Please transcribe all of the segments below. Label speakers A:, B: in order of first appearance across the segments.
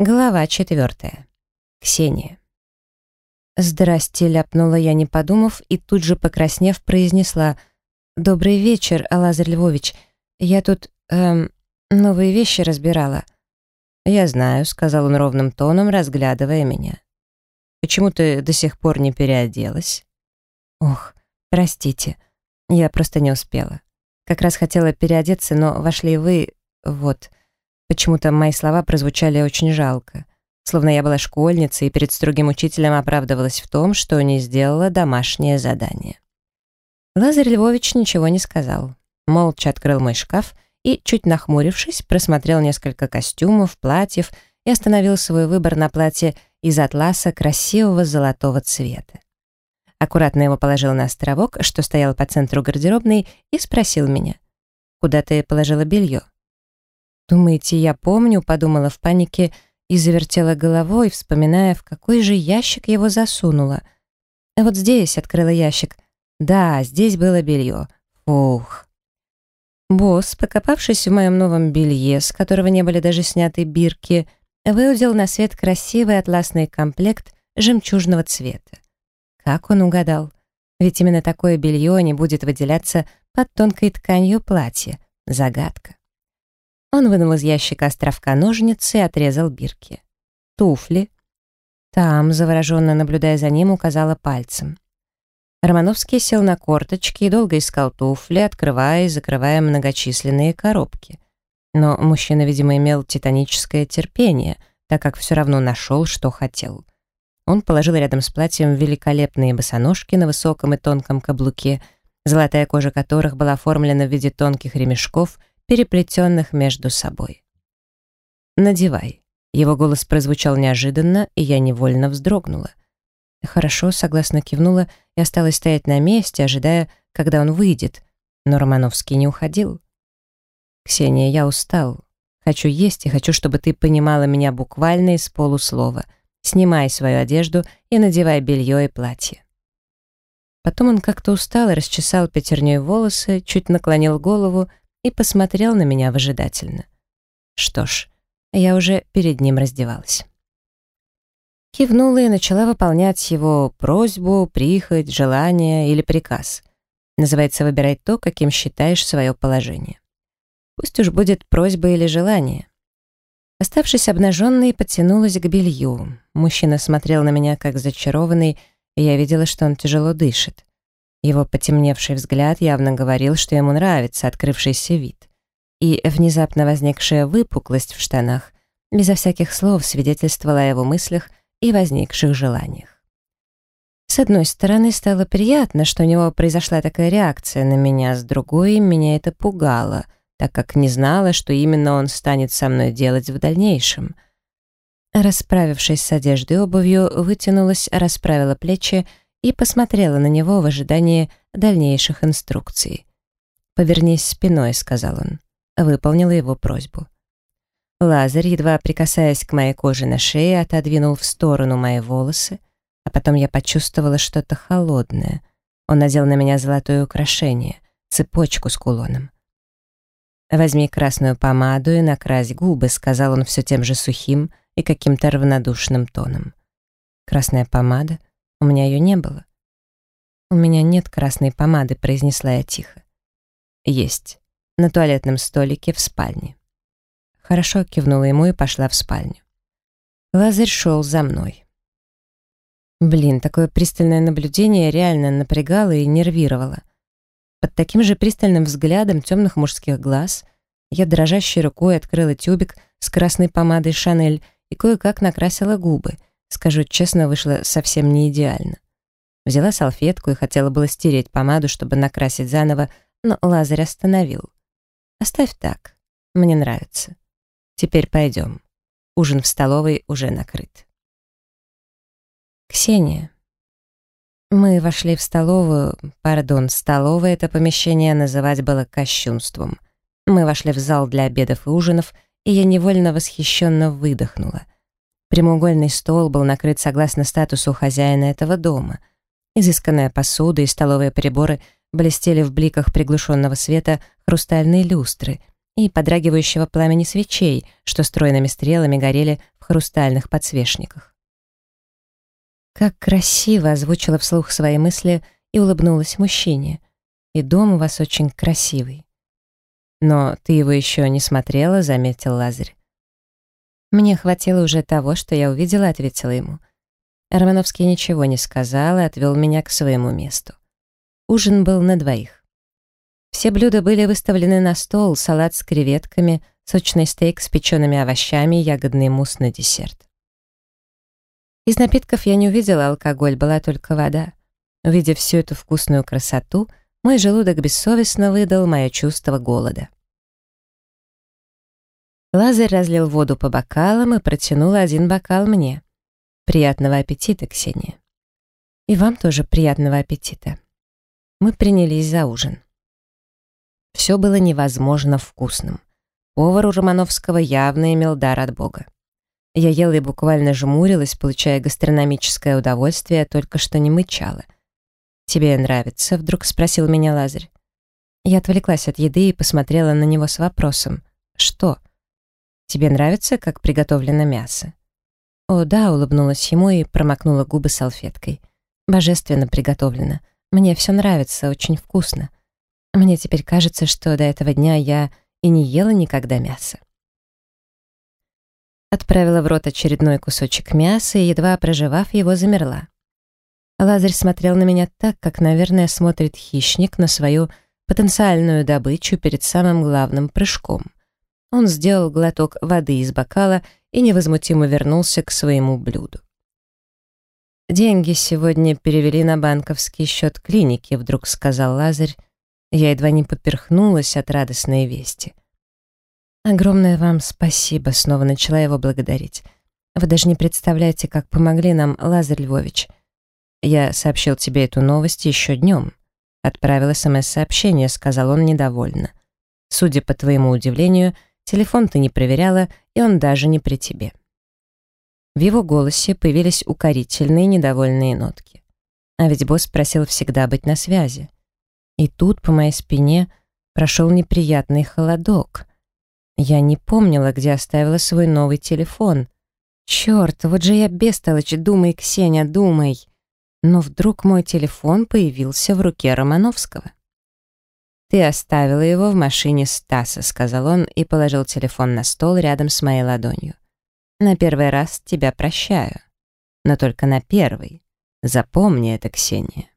A: Глава четвертая. Ксения. «Здрасте», — ляпнула я, не подумав, и тут же, покраснев, произнесла «Добрый вечер, Лазарь Львович. Я тут, эм, новые вещи разбирала». «Я знаю», — сказал он ровным тоном, разглядывая меня. «Почему ты до сих пор не переоделась?» «Ох, простите, я просто не успела. Как раз хотела переодеться, но вошли вы, вот». Почему-то мои слова прозвучали очень жалко. Словно я была школьницей и перед строгим учителем оправдывалась в том, что не сделала домашнее задание. Лазарь Львович ничего не сказал. Молча открыл мой шкаф и, чуть нахмурившись, просмотрел несколько костюмов, платьев и остановил свой выбор на платье из атласа красивого золотого цвета. Аккуратно его положил на островок, что стоял по центру гардеробной, и спросил меня, «Куда ты положила белье?» «Думаете, я помню?» — подумала в панике и завертела головой, вспоминая, в какой же ящик его засунула. А вот здесь открыла ящик. Да, здесь было белье. Ух. Босс, покопавшись в моем новом белье, с которого не были даже сняты бирки, выудил на свет красивый атласный комплект жемчужного цвета. Как он угадал? Ведь именно такое белье не будет выделяться под тонкой тканью платья. Загадка. Он вынул из ящика островка ножницы и отрезал бирки. Туфли. Там, завороженно наблюдая за ним, указала пальцем. Романовский сел на корточки и долго искал туфли, открывая и закрывая многочисленные коробки. Но мужчина, видимо, имел титаническое терпение, так как все равно нашел, что хотел. Он положил рядом с платьем великолепные босоножки на высоком и тонком каблуке, золотая кожа которых была оформлена в виде тонких ремешков — переплетенных между собой. «Надевай». Его голос прозвучал неожиданно, и я невольно вздрогнула. Хорошо, согласно кивнула и осталась стоять на месте, ожидая, когда он выйдет, но Романовский не уходил. «Ксения, я устал. Хочу есть и хочу, чтобы ты понимала меня буквально из полуслова. Снимай свою одежду и надевай белье и платье». Потом он как-то устал и расчесал пятерней волосы, чуть наклонил голову и посмотрел на меня выжидательно. Что ж, я уже перед ним раздевалась. Кивнула и начала выполнять его просьбу, прихоть, желание или приказ. Называется «выбирать то, каким считаешь свое положение». Пусть уж будет просьба или желание. Оставшись обнаженной, потянулась к белью. Мужчина смотрел на меня как зачарованный, и я видела, что он тяжело дышит. Его потемневший взгляд явно говорил, что ему нравится открывшийся вид. И внезапно возникшая выпуклость в штанах безо всяких слов свидетельствовала о его мыслях и возникших желаниях. С одной стороны, стало приятно, что у него произошла такая реакция на меня, с другой, меня это пугало, так как не знала, что именно он станет со мной делать в дальнейшем. Расправившись с одеждой и обувью, вытянулась, расправила плечи и посмотрела на него в ожидании дальнейших инструкций. «Повернись спиной», — сказал он. Выполнила его просьбу. Лазарь, едва прикасаясь к моей коже на шее, отодвинул в сторону мои волосы, а потом я почувствовала что-то холодное. Он надел на меня золотое украшение, цепочку с кулоном. «Возьми красную помаду и накрась губы», — сказал он все тем же сухим и каким-то равнодушным тоном. «Красная помада? У меня ее не было. «У меня нет красной помады», — произнесла я тихо. «Есть. На туалетном столике в спальне». Хорошо кивнула ему и пошла в спальню. Лазарь шел за мной. Блин, такое пристальное наблюдение реально напрягало и нервировало. Под таким же пристальным взглядом темных мужских глаз я дрожащей рукой открыла тюбик с красной помадой «Шанель» и кое-как накрасила губы — Скажу честно, вышло совсем не идеально. Взяла салфетку и хотела было стереть помаду, чтобы накрасить заново, но Лазарь остановил. «Оставь так. Мне нравится. Теперь пойдем. Ужин в столовой уже накрыт». Ксения. Мы вошли в столовую, пардон, столовое это помещение называть было кощунством. Мы вошли в зал для обедов и ужинов, и я невольно восхищенно выдохнула. Прямоугольный стол был накрыт согласно статусу хозяина этого дома. Изысканная посуда и столовые приборы блестели в бликах приглушенного света хрустальные люстры, и подрагивающего пламени свечей, что стройными стрелами горели в хрустальных подсвечниках. «Как красиво!» — озвучила вслух свои мысли и улыбнулась мужчине. «И дом у вас очень красивый». «Но ты его еще не смотрела», — заметил Лазарь. «Мне хватило уже того, что я увидела», — ответила ему. Романовский ничего не сказал и отвел меня к своему месту. Ужин был на двоих. Все блюда были выставлены на стол, салат с креветками, сочный стейк с печеными овощами и ягодный мусс на десерт. Из напитков я не увидела алкоголь, была только вода. Увидев всю эту вкусную красоту, мой желудок бессовестно выдал мое чувство голода. Лазарь разлил воду по бокалам и протянул один бокал мне. «Приятного аппетита, Ксения!» «И вам тоже приятного аппетита!» Мы принялись за ужин. Все было невозможно вкусным. Повар у Романовского явно имел дар от Бога. Я ела и буквально жмурилась, получая гастрономическое удовольствие, только что не мычала. «Тебе нравится?» — вдруг спросил меня Лазарь. Я отвлеклась от еды и посмотрела на него с вопросом. «Что?» «Тебе нравится, как приготовлено мясо?» «О, да», — улыбнулась ему и промокнула губы салфеткой. «Божественно приготовлено. Мне все нравится, очень вкусно. Мне теперь кажется, что до этого дня я и не ела никогда мясо». Отправила в рот очередной кусочек мяса и, едва проживав его, замерла. Лазарь смотрел на меня так, как, наверное, смотрит хищник на свою потенциальную добычу перед самым главным прыжком. Он сделал глоток воды из бокала и невозмутимо вернулся к своему блюду. «Деньги сегодня перевели на банковский счет клиники», — вдруг сказал Лазарь. Я едва не поперхнулась от радостной вести. «Огромное вам спасибо», — снова начала его благодарить. «Вы даже не представляете, как помогли нам, Лазарь Львович. Я сообщил тебе эту новость еще днем». Отправил СМС-сообщение, сказал он недовольно. «Судя по твоему удивлению, — Телефон ты не проверяла, и он даже не при тебе. В его голосе появились укорительные недовольные нотки. А ведь босс просил всегда быть на связи. И тут по моей спине прошел неприятный холодок. Я не помнила, где оставила свой новый телефон. Черт, вот же я бестолочь, думай, Ксения, думай. Но вдруг мой телефон появился в руке Романовского. «Ты оставила его в машине Стаса», — сказал он и положил телефон на стол рядом с моей ладонью. «На первый раз тебя прощаю. Но только на первый. Запомни это, Ксения».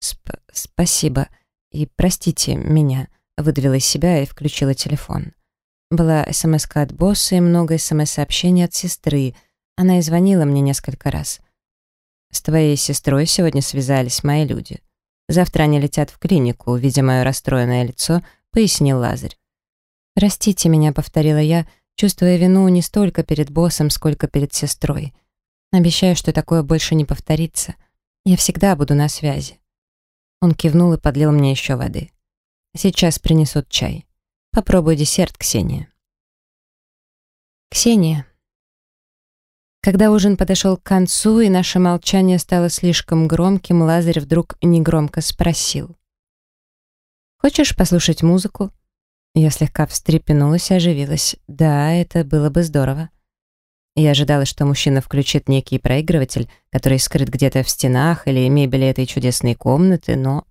A: Сп «Спасибо. И простите меня», — выдавила из себя и включила телефон. Была смс от босса и много смс-сообщений от сестры. Она и звонила мне несколько раз. «С твоей сестрой сегодня связались мои люди». Завтра они летят в клинику, видя мое расстроенное лицо, пояснил Лазарь. «Простите меня», — повторила я, чувствуя вину не столько перед боссом, сколько перед сестрой. «Обещаю, что такое больше не повторится. Я всегда буду на связи». Он кивнул и подлил мне еще воды. «Сейчас принесут чай. Попробуй десерт, Ксения». «Ксения». Когда ужин подошел к концу, и наше молчание стало слишком громким, Лазарь вдруг негромко спросил. «Хочешь послушать музыку?» Я слегка встрепенулась и оживилась. «Да, это было бы здорово». Я ожидала, что мужчина включит некий проигрыватель, который скрыт где-то в стенах или мебели этой чудесной комнаты, но...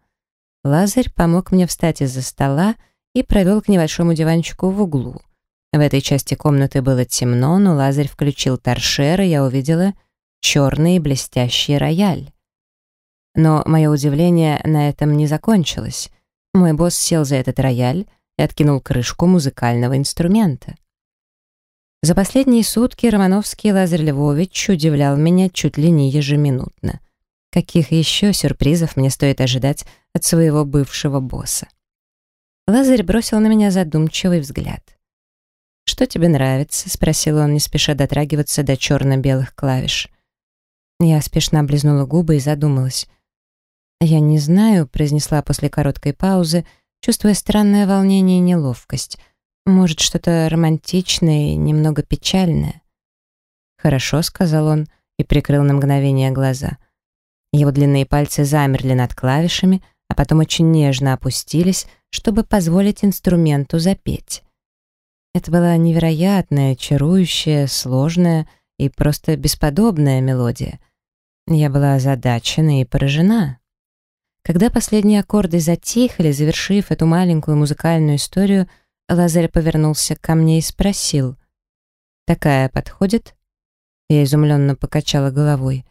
A: Лазарь помог мне встать из-за стола и провел к небольшому диванчику в углу. В этой части комнаты было темно, но Лазарь включил торшер, и я увидела черный блестящий рояль. Но мое удивление на этом не закончилось. Мой босс сел за этот рояль и откинул крышку музыкального инструмента. За последние сутки Романовский Лазарь Львович удивлял меня чуть ли не ежеминутно. Каких еще сюрпризов мне стоит ожидать от своего бывшего босса? Лазарь бросил на меня задумчивый взгляд. «Что тебе нравится?» — спросил он, не спеша дотрагиваться до черно-белых клавиш. Я спешно облизнула губы и задумалась. «Я не знаю», — произнесла после короткой паузы, чувствуя странное волнение и неловкость. «Может, что-то романтичное и немного печальное?» «Хорошо», — сказал он и прикрыл на мгновение глаза. Его длинные пальцы замерли над клавишами, а потом очень нежно опустились, чтобы позволить инструменту запеть. Это была невероятная, чарующая, сложная и просто бесподобная мелодия. Я была озадачена и поражена. Когда последние аккорды затихли, завершив эту маленькую музыкальную историю, Лазарь повернулся ко мне и спросил. «Такая подходит?» Я изумленно покачала головой.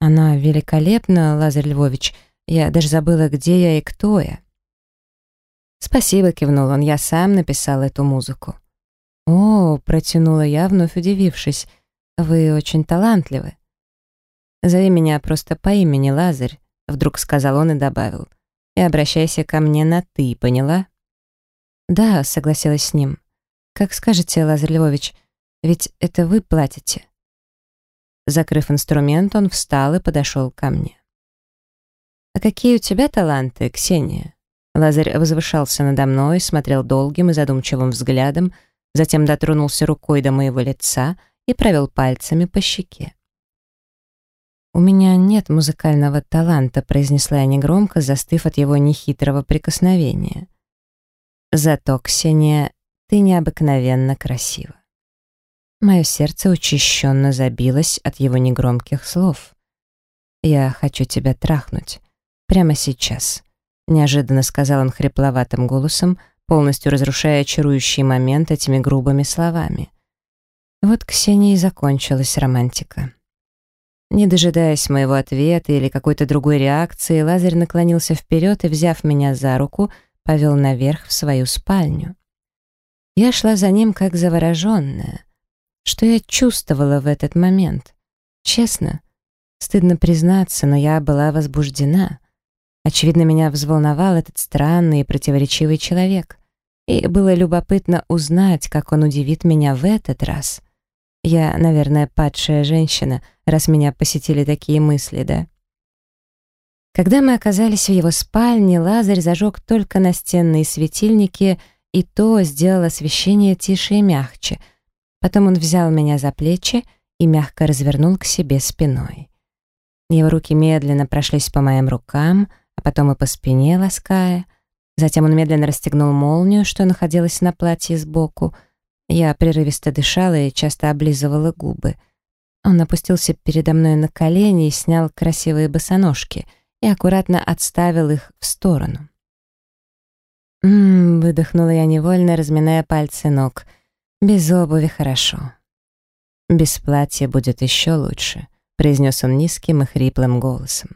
A: «Она великолепна, Лазарь Львович. Я даже забыла, где я и кто я». «Спасибо», — кивнул он, — «я сам написал эту музыку». «О», — протянула я, вновь удивившись, — «вы очень талантливы». «Зови меня просто по имени Лазарь», — вдруг сказал он и добавил. «И обращайся ко мне на «ты», поняла?» «Да», — согласилась с ним. «Как скажете, Лазарь Львович, ведь это вы платите». Закрыв инструмент, он встал и подошел ко мне. «А какие у тебя таланты, Ксения?» Лазарь возвышался надо мной, смотрел долгим и задумчивым взглядом, затем дотронулся рукой до моего лица и провел пальцами по щеке. «У меня нет музыкального таланта», — произнесла я негромко, застыв от его нехитрого прикосновения. «Зато, Ксения, ты необыкновенно красива». Мое сердце учащенно забилось от его негромких слов. «Я хочу тебя трахнуть. Прямо сейчас», — неожиданно сказал он хрипловатым голосом, полностью разрушая очарующий момент этими грубыми словами. Вот Ксении закончилась романтика. Не дожидаясь моего ответа или какой-то другой реакции, Лазарь наклонился вперед и, взяв меня за руку, повел наверх в свою спальню. Я шла за ним как завороженная — что я чувствовала в этот момент? Честно, стыдно признаться, но я была возбуждена. Очевидно, меня взволновал этот странный и противоречивый человек. И было любопытно узнать, как он удивит меня в этот раз. Я, наверное, падшая женщина, раз меня посетили такие мысли, да? Когда мы оказались в его спальне, Лазарь зажег только настенные светильники, и то сделал освещение тише и мягче — Потом он взял меня за плечи и мягко развернул к себе спиной. Его руки медленно прошлись по моим рукам, а потом и по спине, лаская. Затем он медленно расстегнул молнию, что находилась на платье сбоку. Я прерывисто дышала и часто облизывала губы. Он опустился передо мной на колени и снял красивые босоножки и аккуратно отставил их в сторону. «М-м-м», выдохнула я невольно, разминая пальцы ног — без обуви хорошо. Без платья будет еще лучше, произнес он низким и хриплым голосом.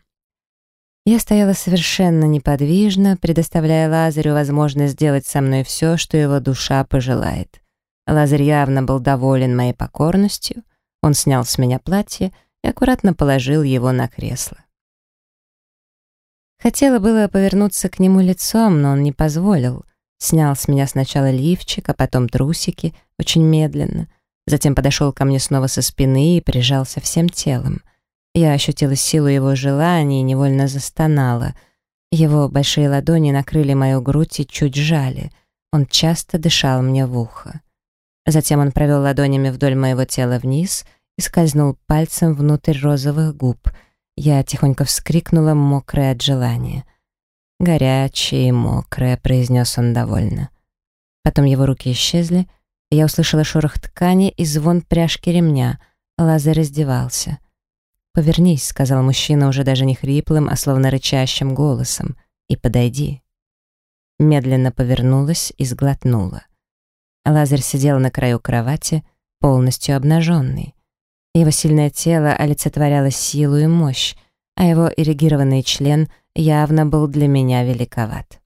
A: Я стояла совершенно неподвижно, предоставляя Лазарю возможность сделать со мной все, что его душа пожелает. Лазарь явно был доволен моей покорностью, он снял с меня платье и аккуратно положил его на кресло. Хотела было повернуться к нему лицом, но он не позволил — Снял с меня сначала лифчик, а потом трусики, очень медленно. Затем подошел ко мне снова со спины и прижался всем телом. Я ощутила силу его желаний и невольно застонала. Его большие ладони накрыли мою грудь и чуть жали. Он часто дышал мне в ухо. Затем он провел ладонями вдоль моего тела вниз и скользнул пальцем внутрь розовых губ. Я тихонько вскрикнула, мокрая от желания — «Горячее и мокрое», — произнес он довольно. Потом его руки исчезли, и я услышала шорох ткани и звон пряжки ремня. Лазарь раздевался. «Повернись», — сказал мужчина уже даже не хриплым, а словно рычащим голосом, — «и подойди». Медленно повернулась и сглотнула. Лазарь сидел на краю кровати, полностью обнаженный. Его сильное тело олицетворяло силу и мощь, а его эрегированный член — явно был для меня великоват.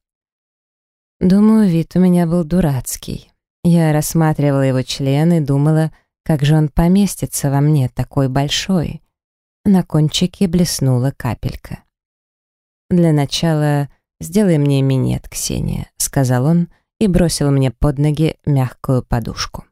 A: Думаю, вид у меня был дурацкий. Я рассматривала его член и думала, как же он поместится во мне такой большой. На кончике блеснула капелька. «Для начала сделай мне минет, Ксения», — сказал он и бросил мне под ноги мягкую подушку.